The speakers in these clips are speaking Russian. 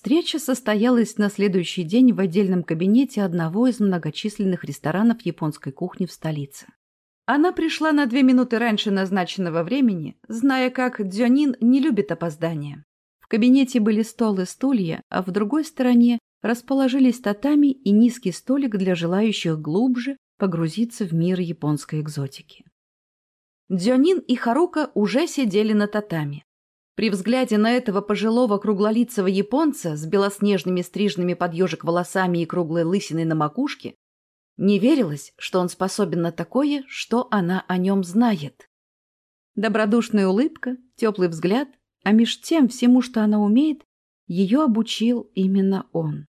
Встреча состоялась на следующий день в отдельном кабинете одного из многочисленных ресторанов японской кухни в столице. Она пришла на две минуты раньше назначенного времени, зная, как Дзюнин не любит опоздания. В кабинете были стол и стулья, а в другой стороне расположились татами и низкий столик для желающих глубже погрузиться в мир японской экзотики. Дзюнин и Харука уже сидели на татами. При взгляде на этого пожилого круглолицего японца с белоснежными стрижными под ежик волосами и круглой лысиной на макушке не верилось, что он способен на такое, что она о нем знает. Добродушная улыбка, теплый взгляд, а меж тем всему, что она умеет, ее обучил именно он.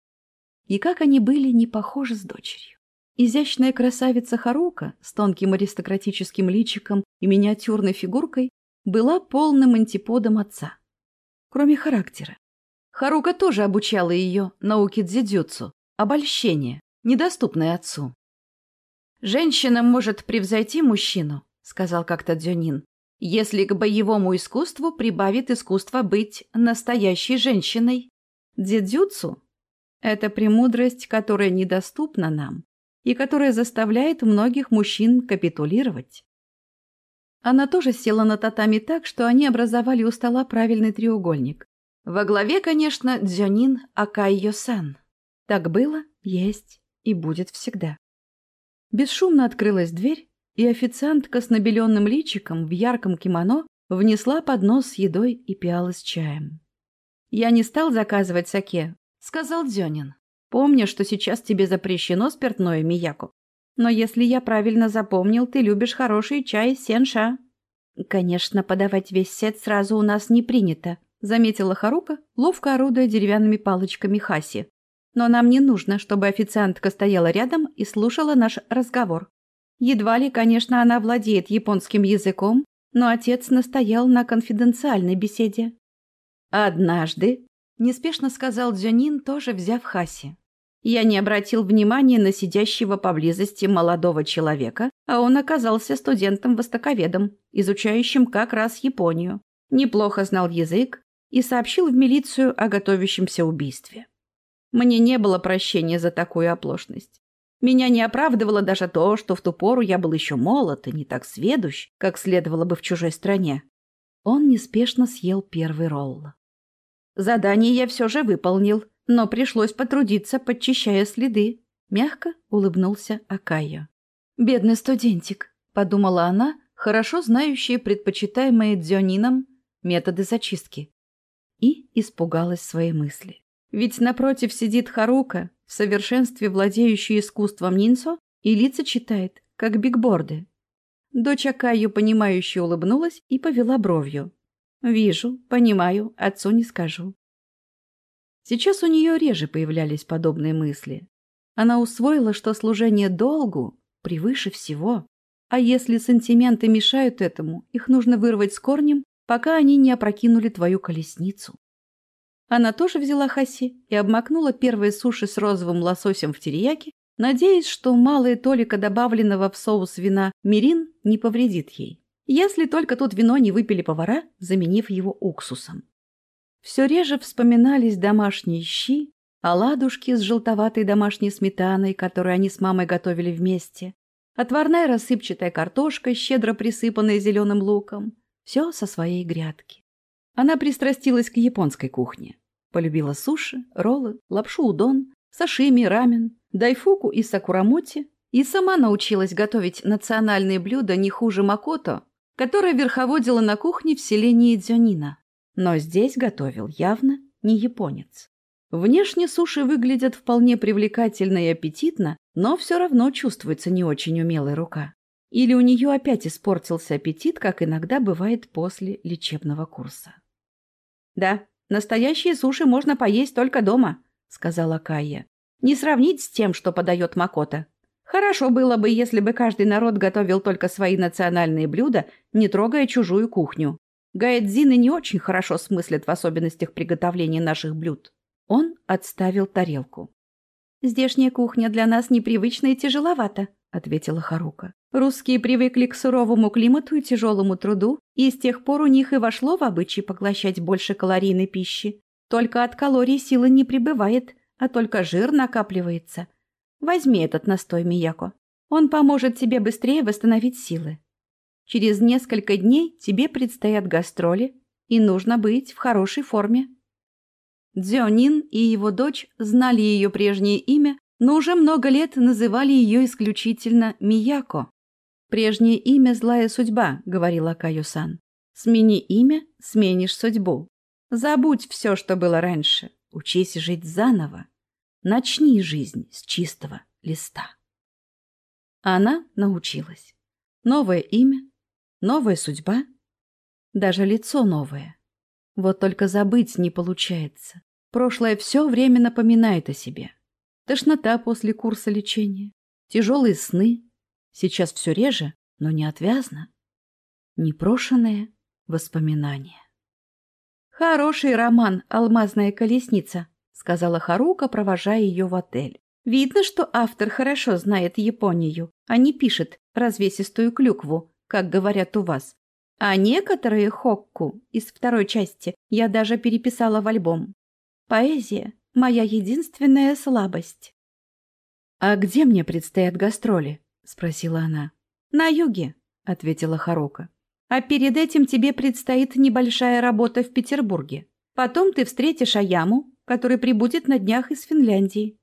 И как они были не похожи с дочерью. Изящная красавица Харука с тонким аристократическим личиком и миниатюрной фигуркой была полным антиподом отца. Кроме характера. Харука тоже обучала ее науке дзидзюцу, обольщение, недоступное отцу. «Женщина может превзойти мужчину», — сказал как-то Дзюнин, «если к боевому искусству прибавит искусство быть настоящей женщиной. Дзидзюцу — это премудрость, которая недоступна нам и которая заставляет многих мужчин капитулировать. Она тоже села на татами так, что они образовали у стола правильный треугольник. Во главе, конечно, Дзюнин Акайо-сан. Так было, есть и будет всегда. Бесшумно открылась дверь, и официантка с набеленным личиком в ярком кимоно внесла поднос с едой и пиалы с чаем. «Я не стал заказывать саке», — сказал Дзюнин. «Помню, что сейчас тебе запрещено спиртное, Мияко. Но если я правильно запомнил, ты любишь хороший чай сенша. Конечно, подавать весь сет сразу у нас не принято, заметила Харука, ловко орудуя деревянными палочками Хаси. Но нам не нужно, чтобы официантка стояла рядом и слушала наш разговор. Едва ли, конечно, она владеет японским языком, но отец настоял на конфиденциальной беседе. «Однажды», — неспешно сказал Дзюнин, тоже взяв Хаси, я не обратил внимания на сидящего поблизости молодого человека, а он оказался студентом-востоковедом, изучающим как раз Японию. Неплохо знал язык и сообщил в милицию о готовящемся убийстве. Мне не было прощения за такую оплошность. Меня не оправдывало даже то, что в ту пору я был еще молод и не так сведущ, как следовало бы в чужой стране. Он неспешно съел первый ролл. Задание я все же выполнил, но пришлось потрудиться, подчищая следы. Мягко улыбнулся Акая. «Бедный студентик», — подумала она, хорошо знающая предпочитаемые Дзёнином методы зачистки. И испугалась своей мысли. Ведь напротив сидит Харука, в совершенстве владеющий искусством ниндзо, и лица читает, как бигборды. Дочь Акаю, понимающе улыбнулась и повела бровью. «Вижу, понимаю, отцу не скажу. Сейчас у нее реже появлялись подобные мысли. Она усвоила, что служение долгу превыше всего. А если сантименты мешают этому, их нужно вырвать с корнем, пока они не опрокинули твою колесницу. Она тоже взяла хаси и обмакнула первые суши с розовым лососем в терияки, надеясь, что малая толика добавленного в соус вина мирин не повредит ей. Если только тут вино не выпили повара, заменив его уксусом. Все реже вспоминались домашние щи, оладушки с желтоватой домашней сметаной, которую они с мамой готовили вместе, отварная рассыпчатая картошка, щедро присыпанная зеленым луком. Все со своей грядки. Она пристрастилась к японской кухне. Полюбила суши, роллы, лапшу удон, сашими, рамен, дайфуку и сакурамоти, и сама научилась готовить национальные блюда не хуже Макото, которая верховодила на кухне в селении Дзюнина. Но здесь готовил явно не японец. Внешне суши выглядят вполне привлекательно и аппетитно, но все равно чувствуется не очень умелая рука. Или у нее опять испортился аппетит, как иногда бывает после лечебного курса. «Да, настоящие суши можно поесть только дома», — сказала Кая. «Не сравнить с тем, что подает Макота. Хорошо было бы, если бы каждый народ готовил только свои национальные блюда, не трогая чужую кухню. Гаэдзины не очень хорошо смыслят в особенностях приготовления наших блюд. Он отставил тарелку. «Здешняя кухня для нас непривычна и тяжеловата», — ответила Харука. Русские привыкли к суровому климату и тяжелому труду, и с тех пор у них и вошло в обычай поглощать больше калорийной пищи. Только от калорий силы не прибывает, а только жир накапливается. Возьми этот настой, Мияко. Он поможет тебе быстрее восстановить силы. Через несколько дней тебе предстоят гастроли, и нужно быть в хорошей форме. Дзёнин и его дочь знали ее прежнее имя, но уже много лет называли ее исключительно Мияко. «Прежнее имя – злая судьба», – говорила Каюсан. «Смени имя – сменишь судьбу. Забудь все, что было раньше. Учись жить заново. Начни жизнь с чистого листа». Она научилась. Новое имя, новая судьба, даже лицо новое. Вот только забыть не получается. Прошлое все время напоминает о себе. Тошнота после курса лечения, тяжелые сны. Сейчас все реже, но не отвязно. Непрошенные воспоминания. «Хороший роман «Алмазная колесница», — сказала Харука, провожая ее в отель. «Видно, что автор хорошо знает Японию, а не пишет развесистую клюкву, как говорят у вас. А некоторые хокку из второй части я даже переписала в альбом. Поэзия — моя единственная слабость. «А где мне предстоят гастроли?» — спросила она. «На юге», — ответила Харука. «А перед этим тебе предстоит небольшая работа в Петербурге. Потом ты встретишь Аяму, который прибудет на днях из Финляндии.